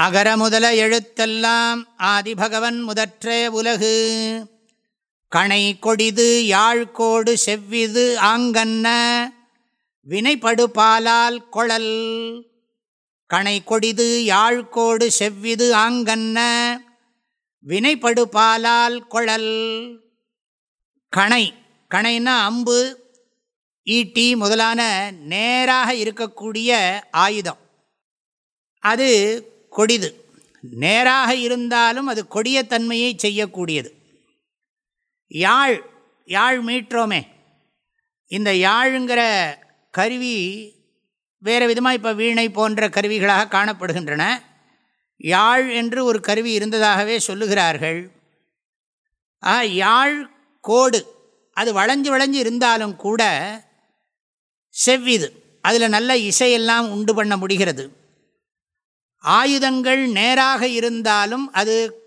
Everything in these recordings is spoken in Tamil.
அகர முதல எழுத்தெல்லாம் ஆதிபகவன் முதற்றே உலகு. கணை கொடிது யாழ்கோடு செவ்விது ஆங்கன்ன வினைப்படுபாலால் கொழல். கணை கொடிது யாழ்கோடு செவ்விது ஆங்கன்ன வினைப்படுபாலால் கொழல். கணை கணைன்னா அம்பு ஈட்டி முதலான நேராக இருக்கக்கூடிய ஆயுதம். அது கொடிது. நேராக இருந்தாலும் அது கொடிய தன்மையை செய்யக்கூடியது. யாழ் யாழ் மீட்டோமே இந்த யாழுங்கிற கருவி வேறு விதமாக இப்போ வீணை போன்ற கருவிகளாக காணப்படுகின்றன. யாழ் என்று ஒரு கருவி இருந்ததாகவே சொல்லுகிறார்கள். ஆ யாழ் கோடு. அது வளைஞ்சு வளைஞ்சு இருந்தாலும் கூட செவ்விது. அதில் நல்ல இசையெல்லாம் உண்டு பண்ண முடிகிறது. ஆயுதங்கள் நேராக இருந்தாலும் அது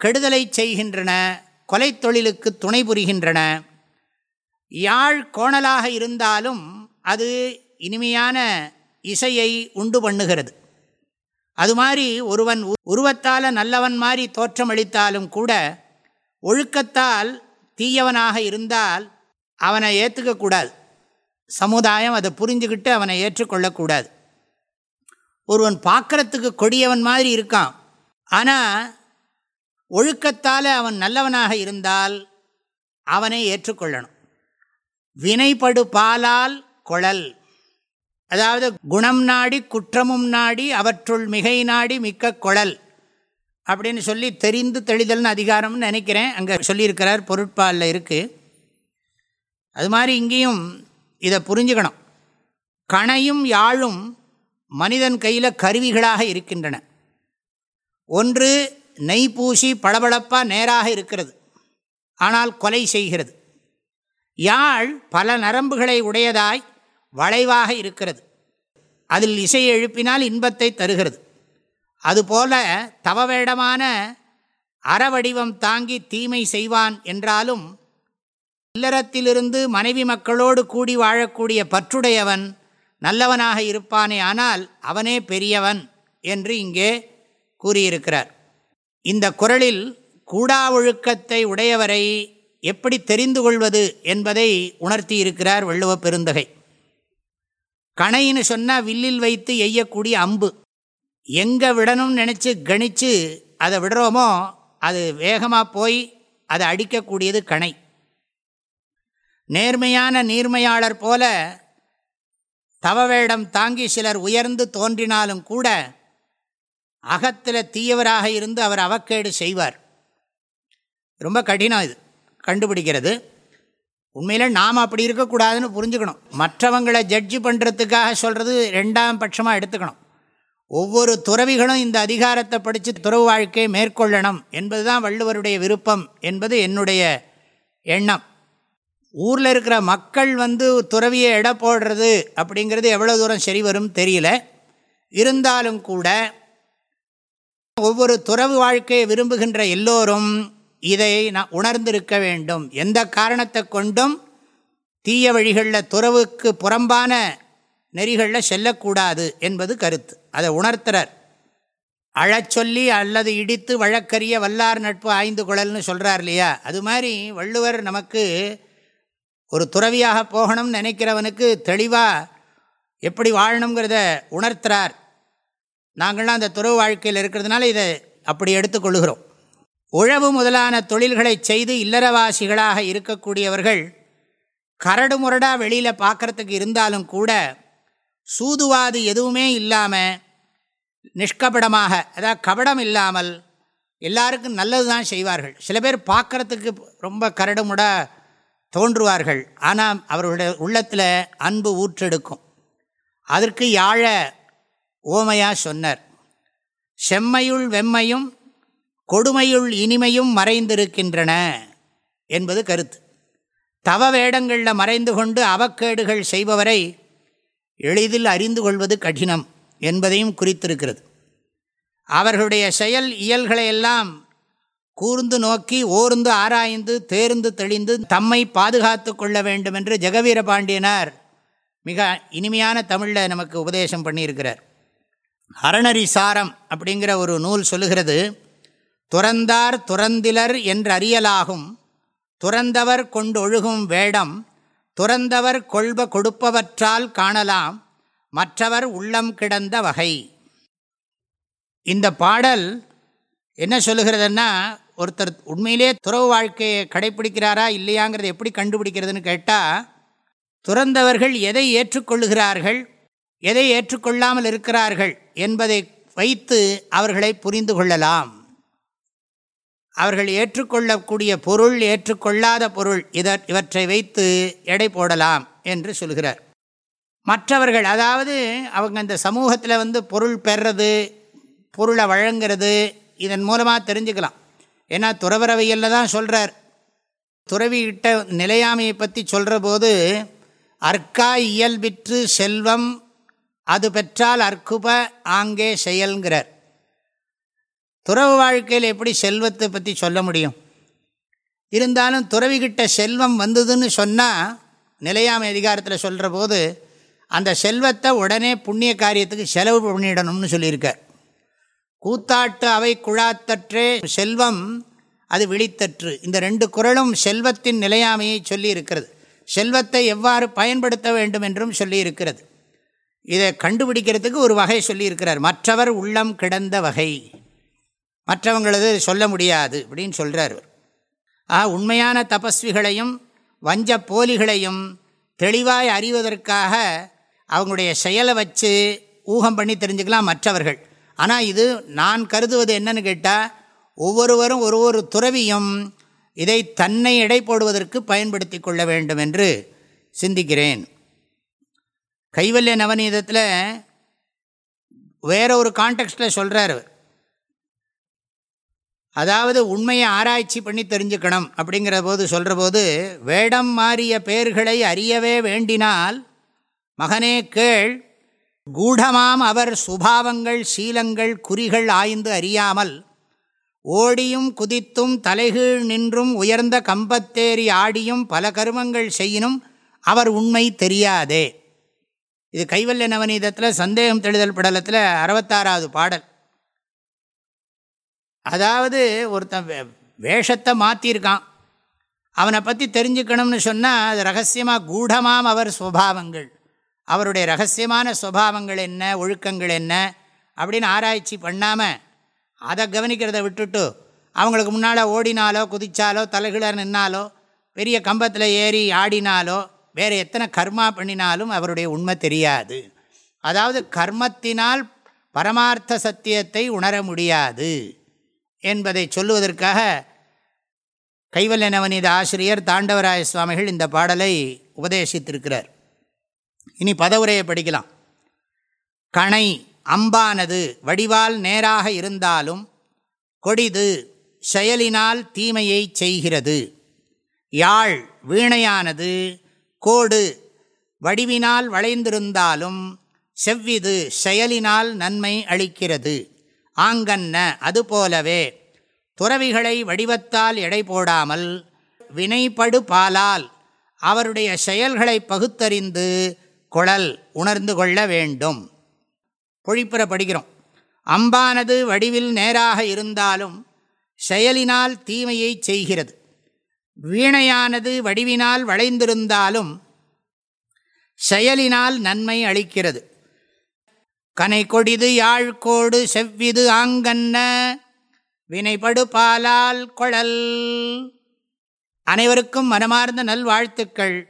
கெடுதலை செய்கின்றன கொலை தொழிலுக்கு துணை புரிகின்றன. யாழ் கோணலாக இருந்தாலும் அது இனிமையான இசையை உண்டு பண்ணுகிறது. அது மாதிரி ஒருவன் உருவத்தால் நல்லவன் மாதிரி தோற்றமளித்தாலும் கூட ஒழுக்கத்தால் தீயவனாக இருந்தால் அவனை ஏற்றுக்கக்கூடாது சமுதாயம் அதை புரிஞ்சுக்கிட்டு அவனை ஏற்றுக்கொள்ளக்கூடாது ஒருவன் பார்க்குறத்துக்கு கொடியவன் மாதிரி இருக்கான். ஆனால் ஒழுக்கத்தால் அவன் நல்லவனாக இருந்தால் அவனை ஏற்றுக்கொள்ளணும். வினைப்படு பாலால் கொழல். அதாவது குணம் நாடி குற்றமும் நாடி அவற்றுள் மிகை நாடி மிக்க கொழல். அப்படின்னு சொல்லி தெரிந்து தெளிதல்னு அதிகாரம்னு நினைக்கிறேன். அங்கே சொல்லியிருக்கிறார் பொருட்பாலில் இருக்குது அது மாதிரி இங்கேயும் இதை புரிஞ்சுக்கணும். கணையும் யாழும் மனிதன் கையில் கருவிகளாக இருக்கின்றன. ஒன்று நெய் பூசி பளபளப்பாக நேராக இருக்கிறது. ஆனால் கொலை செய்கிறது. யாழ் பல நரம்புகளை உடையதாய் வளைவாக இருக்கிறது. அதில் இசை எழுப்பினால் இன்பத்தை தருகிறது. அதுபோல தவவேடமான அறவடிவம் தாங்கி தீமை செய்வான் என்றாலும் இல்லறத்திலிருந்து மனைவி மக்களோடு கூடி வாழக்கூடிய பற்றுடையவன் நல்லவனாக இருப்பானே ஆனால் அவனே பெரியவன் என்று இங்கே கூறியிருக்கிறார். இந்த குரலில் கூடா ஒழுக்கத்தை உடையவரை எப்படி தெரிந்து கொள்வது என்பதை உணர்த்தியிருக்கிறார் வள்ளுவ பெருந்தகை. கணைன்னு சொன்னால் வில்லில் வைத்து எய்யக்கூடிய அம்பு. எங்கே விடணும்னு நினச்சி கணித்து அதை விடுறோமோ அது வேகமாக போய் அதை அடிக்கக்கூடியது கணை. நேர்மையான நீர்மையாளர் போல தவவேடம் தாங்கி சிலர் உயர்ந்து தோன்றினாலும் கூட அகத்தில் தீயவராக இருந்து அவர் அவக்கேடு செய்வார். ரொம்ப கடினம் இது. கண்டுபிடிக்கிறது. உண்மையில் நாம் அப்படி இருக்கக்கூடாதுன்னு புரிஞ்சுக்கணும். மற்றவங்களை ஜட்ஜு பண்ணுறதுக்காக சொல்கிறது ரெண்டாம் பட்சமாக எடுத்துக்கணும். ஒவ்வொரு துறவிகளும் இந்த அதிகாரத்தை படித்து துறவு வாழ்க்கையை மேற்கொள்ளணும் என்பது தான் வள்ளுவருடைய விருப்பம் என்பது என்னுடைய எண்ணம். ஊரில் இருக்கிற மக்கள் வந்து துறவியை எடை போடுறது அப்படிங்கிறது எவ்வளோ தூரம் சரி வரும் தெரியல. இருந்தாலும் கூட ஒவ்வொரு துறவு வாழ்க்கையை விரும்புகின்ற எல்லோரும் இதை நான் உணர்ந்திருக்க வேண்டும். எந்த காரணத்தை கொண்டும் தீய வழிகளில் துறவுக்கு புறம்பான நெறிகளில் செல்லக்கூடாது என்பது கருத்து. அதை உணர்த்துறார். அழச்சொல்லி அல்லது இடித்து வழக்கறிய வல்லார் நட்பு ஆய்ந்து கொள்ளல்னு சொல்கிறார் இல்லையா? அது மாதிரி வள்ளுவர் நமக்கு ஒரு துறவியாக போகணும்னு நினைக்கிறவனுக்கு தெளிவாக எப்படி வாழணுங்கிறத உணர்த்துறார். நாங்கள்லாம் அந்த துறவு வாழ்க்கையில் இருக்கிறதுனால இதை அப்படி எடுத்துக்கொள்கிறோம் உழவு முதலான தொழில்களை செய்து இல்லறவாசிகளாக இருக்கக்கூடியவர்கள் கரடு முரடாக வெளியில் பார்க்குறதுக்கு இருந்தாலும் கூட சூதுவாது எதுவுமே இல்லாமல் நிஷ்கபடமாக அதாவது கபடம் இல்லாமல் எல்லாருக்கும் நல்லது தான் செய்வார்கள். சில பேர் பார்க்குறதுக்கு ரொம்ப கரடுமுடாக தோன்றுவார்கள். ஆனால் அவர்களுடைய உள்ளத்தில் அன்பு ஊற்றெடுக்கும். அதற்கு யாழ ஓமையாக சொன்னார் செம்மையுள் வெம்மையும் கொடுமையுள் இனிமையும் மறைந்திருக்கின்றன என்பது கருத்து. தவ வேடங்களில் மறைந்து கொண்டு அவக்கேடுகள் செய்பவரை எளிதில் அறிந்து கொள்வது கடினம் என்பதையும் குறித்திருக்கிறது. அவர்களுடைய செயல் இயல்களையெல்லாம் கூர்ந்து நோக்கி ஓர்ந்து ஆராய்ந்து தேர்ந்து தெளிந்து தம்மை பாதுகாத்து கொள்ள வேண்டும் என்று ஜெகவீர பாண்டியனார் மிக இனிமையான தமிழில் நமக்கு உபதேசம் பண்ணியிருக்கிறார். அறநரிசாரம் அப்படிங்கிற ஒரு நூல் சொல்லுகிறது துறந்தார் துறந்திலர் என்று அறியலாகும் துறந்தவர் கொண்டொழுகும் வேடம் துறந்தவர் கொள்ப கொடுப்பவற்றால் காணலாம் மற்றவர் உள்ளம் கிடந்த வகை. இந்த பாடல் என்ன சொல்லுகிறதுன்னா ஒருத்தர் உண்மையிலே துறவு வாழ்க்கையை கடைப்பிடிக்கிறாரா இல்லையாங்கிறத எப்படி கண்டுபிடிக்கிறதுன்னு கேட்டால் துறந்தவர்கள் எதை ஏற்றுக்கொள்ளுகிறார்கள் எதை ஏற்றுக்கொள்ளாமல் இருக்கிறார்கள் என்பதை வைத்து அவர்களை புரிந்து கொள்ளலாம். அவர்கள் ஏற்றுக்கொள்ளக்கூடிய பொருள் ஏற்றுக்கொள்ளாத பொருள் இதர் இவற்றை வைத்து எடை போடலாம் என்று சொல்கிறார். மற்றவர்கள் அதாவது அவங்க இந்த சமூகத்தில் வந்து பொருள் பெறது பொருளை வழங்கிறது இதன் மூலமாக தெரிஞ்சுக்கலாம். ஏன்னா துறவரவையில் தான் சொல்கிறார் துறவிகிட்ட நிலையாமையை பற்றி சொல்கிற போது அர்க்கா இயல்பிற்று செல்வம் அது பெற்றால் அற்குப ஆங்கே செயல்கிறார் துறவு வாழ்க்கையில் எப்படி செல்வத்தை பற்றி சொல்ல முடியும்? இருந்தாலும் துறவிகிட்ட செல்வம் வந்ததுன்னு சொன்னால் நிலையாமை அதிகாரத்தில் சொல்கிற போது அந்த செல்வத்தை உடனே புண்ணிய காரியத்துக்கு செலவு பண்ணிடணும்னு சொல்லியிருக்கார். கூத்தாட்டு அவை குழாத்தற்றே செல்வம் அது விழித்தற்று. இந்த ரெண்டு குரலும் செல்வத்தின் நிலையாமையை சொல்லி இருக்கிறது செல்வத்தை எவ்வாறு பயன்படுத்த வேண்டும் என்றும் சொல்லியிருக்கிறது. இதை கண்டுபிடிக்கிறதுக்கு ஒரு வகை சொல்லியிருக்கிறார். மற்றவர் உள்ளம் கிடந்த வகை. மற்றவங்களது சொல்ல முடியாது அப்படின்னு சொல்கிறார் ஆ உண்மையான தபஸ்விகளையும் வஞ்ச போலிகளையும் தெளிவாய் அறிவதற்காக அவங்களுடைய செயலை வச்சு ஊகம் பண்ணி தெரிஞ்சுக்கலாம் மற்றவர்கள். ஆனால் இது நான் கருதுவது என்னன்னு கேட்டால் ஒவ்வொருவரும் ஒரு ஒரு துறவியும் இதை தன்னை எடை போடுவதற்கு பயன்படுத்தி கொள்ள வேண்டும் என்று சிந்திக்கிறேன். கைவல்ய நவநீதத்தில் வேற ஒரு கான்டெக்ட்டில் சொல்கிறார் அதாவது உண்மையை ஆராய்ச்சி பண்ணி தெரிஞ்சுக்கணும் அப்படிங்கிற போது சொல்கிற போது வேடம் மாறிய பெயர்களை அறியவே வேண்டினால் மகனே கேள் கூடமாம் அவர் சுபாவங்கள் சீலங்கள் குறிகள் ஆய்ந்து அறியாமல் ஓடியும் குதித்தும் தலைகீழ் நின்றும் உயர்ந்த கம்பத்தேறி ஆடியும் பல கருமங்கள் செய்யினும் அவர் உண்மை தெரியாதே. இது கைவல்ய நவநீதத்தில் சந்தேகம் தெளிதல் படலத்தில் அறுபத்தாறாவது பாடல். அதாவது ஒருத்தன் வேஷத்தை மாற்றியிருக்கான் அவனை பற்றி தெரிஞ்சுக்கணும்னு சொன்னால் அது ரகசியமாக கூடமாம் அவர் சுபாவங்கள். அவருடைய ரகசியமான சுவாவங்கள் என்ன ஒழுக்கங்கள் என்ன அப்படின்னு ஆராய்ச்சி பண்ணாமல் அதை கவனிக்கிறத விட்டுட்டு அவங்களுக்கு முன்னால் ஓடினாலோ குதித்தாலோ தலைகீழ நின்னாலோ பெரிய கம்பத்தில் ஏறி ஆடினாலோ வேறு எத்தனை கர்மா பண்ணினாலும் அவருடைய உண்மை தெரியாது. அதாவது கர்மத்தினால் பரமார்த்த சத்தியத்தை உணர முடியாது என்பதை சொல்லுவதற்காக கைவல்ய நவநீத ஆசிரியர் தாண்டவராய சுவாமிகள் இந்த பாடலை உபதேசித்திருக்கிறார். இனி பதவுரையை படிக்கலாம். கணை அம்பானது வடிவால் நேராக இருந்தாலும் கொடிது செயலினால் தீமையை செய்கிறது. யாழ் வீணையானது கோடு வடிவினால் வளைந்திருந்தாலும் செவ்விது செயலினால் நன்மை அளிக்கிறது. ஆங்கன்ன அதுபோலவே துறவிகளை வடிவத்தால் எடை போடாமல் வினைப்படு பாலால் அவருடைய செயல்களை பகுத்தறிந்து குழல் உணர்ந்து கொள்ள வேண்டும். பொழிப்புற படிக்கிறோம் அம்பானது வடிவில் நேராக இருந்தாலும் செயலினால் தீமையை செய்கிறது. வீணையானது வடிவினால் வளைந்திருந்தாலும் செயலினால் நன்மை அளிக்கிறது. கனை கொடிது யாழ்கோடு செவ்விது ஆங்கன்ன வினைபடு பாலால் கொழல். அனைவருக்கும் மனமார்ந்த நல்வாழ்த்துக்கள்.